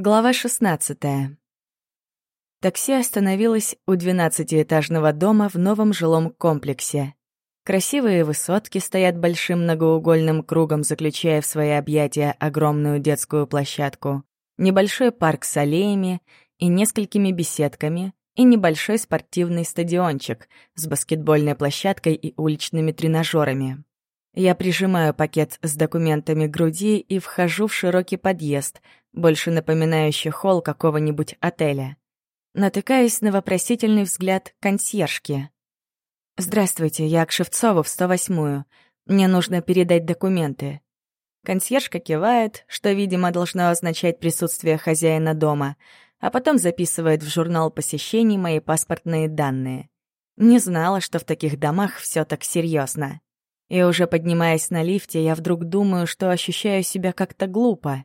Глава 16. Такси остановилось у двенадцатиэтажного дома в новом жилом комплексе. Красивые высотки стоят большим многоугольным кругом, заключая в свои объятия огромную детскую площадку, небольшой парк с аллеями и несколькими беседками, и небольшой спортивный стадиончик с баскетбольной площадкой и уличными тренажерами. Я прижимаю пакет с документами к груди и вхожу в широкий подъезд — больше напоминающий холл какого-нибудь отеля, натыкаясь на вопросительный взгляд консьержки. «Здравствуйте, я к Шевцову в 108-ю. Мне нужно передать документы». Консьержка кивает, что, видимо, должно означать присутствие хозяина дома, а потом записывает в журнал посещений мои паспортные данные. Не знала, что в таких домах все так серьезно. И уже поднимаясь на лифте, я вдруг думаю, что ощущаю себя как-то глупо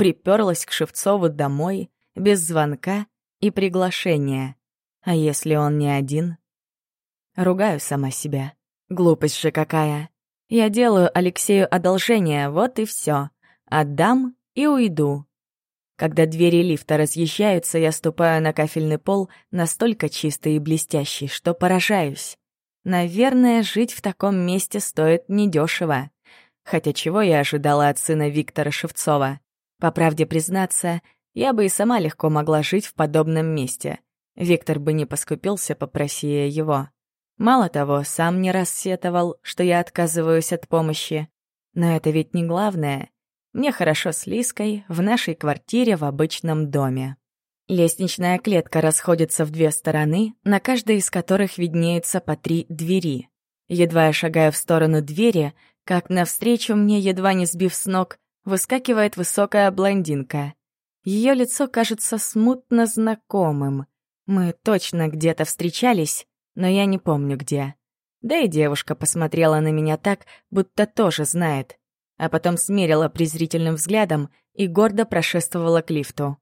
приперлась к Шевцову домой без звонка и приглашения. А если он не один? Ругаю сама себя. Глупость же какая. Я делаю Алексею одолжение, вот и все. Отдам и уйду. Когда двери лифта разъезжаются, я ступаю на кафельный пол, настолько чистый и блестящий, что поражаюсь. Наверное, жить в таком месте стоит недешево. Хотя чего я ожидала от сына Виктора Шевцова? По правде признаться, я бы и сама легко могла жить в подобном месте. Виктор бы не поскупился, попроси его. Мало того, сам не раз сетовал, что я отказываюсь от помощи. Но это ведь не главное. Мне хорошо с Лиской в нашей квартире в обычном доме. Лестничная клетка расходится в две стороны, на каждой из которых виднеется по три двери. Едва я шагаю в сторону двери, как навстречу мне, едва не сбив с ног, выскакивает высокая блондинка. Ее лицо кажется смутно знакомым. Мы точно где-то встречались, но я не помню где. Да и девушка посмотрела на меня так, будто тоже знает, а потом смерила презрительным взглядом и гордо прошествовала к лифту.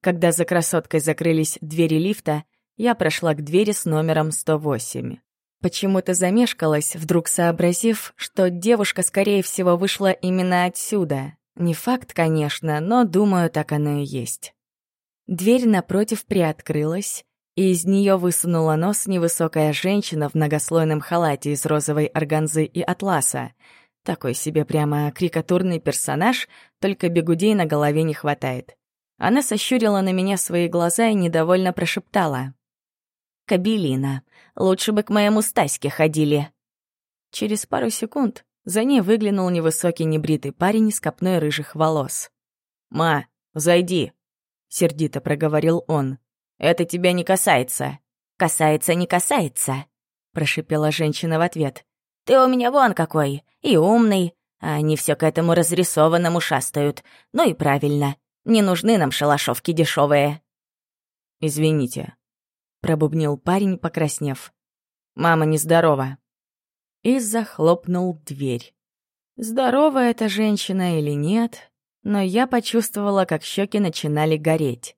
Когда за красоткой закрылись двери лифта, я прошла к двери с номером 108. Почему-то замешкалась, вдруг сообразив, что девушка, скорее всего, вышла именно отсюда, не факт, конечно, но, думаю, так оно и есть. Дверь напротив приоткрылась, и из нее высунула нос невысокая женщина в многослойном халате из розовой органзы и атласа. Такой себе прямо крикатурный персонаж, только бегудей на голове не хватает. Она сощурила на меня свои глаза и недовольно прошептала. «Кабелина, лучше бы к моему Стаське ходили». Через пару секунд за ней выглянул невысокий небритый парень с копной рыжих волос. «Ма, зайди», — сердито проговорил он. «Это тебя не касается». «Касается, не касается», — прошипела женщина в ответ. «Ты у меня вон какой, и умный, а они все к этому разрисованному шастают. Ну и правильно, не нужны нам шалашовки дешевые. «Извините», — пробубнил парень, покраснев. «Мама нездорова» и захлопнул дверь. Здорова эта женщина или нет, но я почувствовала, как щеки начинали гореть.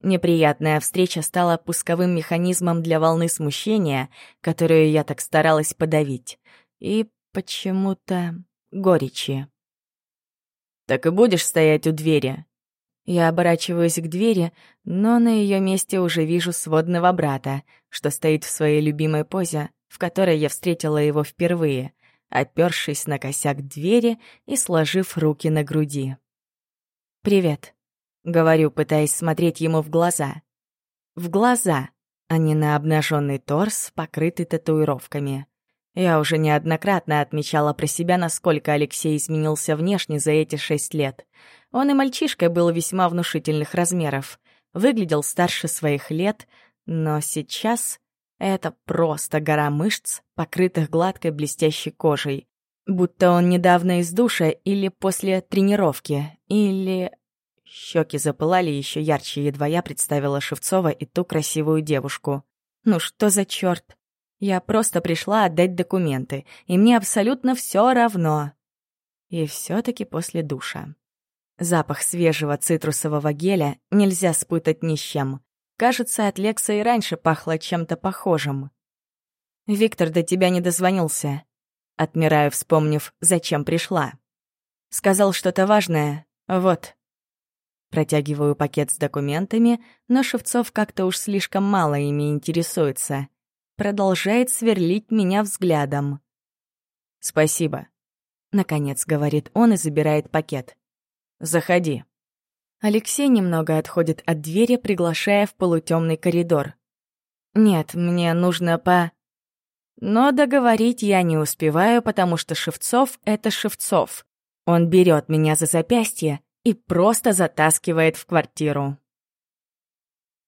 Неприятная встреча стала пусковым механизмом для волны смущения, которую я так старалась подавить, и почему-то горечи. «Так и будешь стоять у двери?» Я оборачиваюсь к двери, но на ее месте уже вижу сводного брата, что стоит в своей любимой позе, в которой я встретила его впервые, опёршись на косяк двери и сложив руки на груди. «Привет», — говорю, пытаясь смотреть ему в глаза. В глаза, а не на обнаженный торс, покрытый татуировками. Я уже неоднократно отмечала про себя, насколько Алексей изменился внешне за эти шесть лет. Он и мальчишкой был весьма внушительных размеров. Выглядел старше своих лет, но сейчас это просто гора мышц, покрытых гладкой блестящей кожей. Будто он недавно из душа или после тренировки, или... Щеки запылали еще ярче, едва я представила Шевцова и ту красивую девушку. «Ну что за черт? Я просто пришла отдать документы, и мне абсолютно все равно. И все-таки после душа. Запах свежего цитрусового геля нельзя спутать ни с чем. Кажется, от Лекса и раньше пахло чем-то похожим. «Виктор до тебя не дозвонился», — отмираю, вспомнив, зачем пришла. «Сказал что-то важное. Вот». Протягиваю пакет с документами, но Шевцов как-то уж слишком мало ими интересуется продолжает сверлить меня взглядом. «Спасибо», — наконец говорит он и забирает пакет. «Заходи». Алексей немного отходит от двери, приглашая в полутемный коридор. «Нет, мне нужно по...» Но договорить я не успеваю, потому что Шевцов — это Шевцов. Он берет меня за запястье и просто затаскивает в квартиру.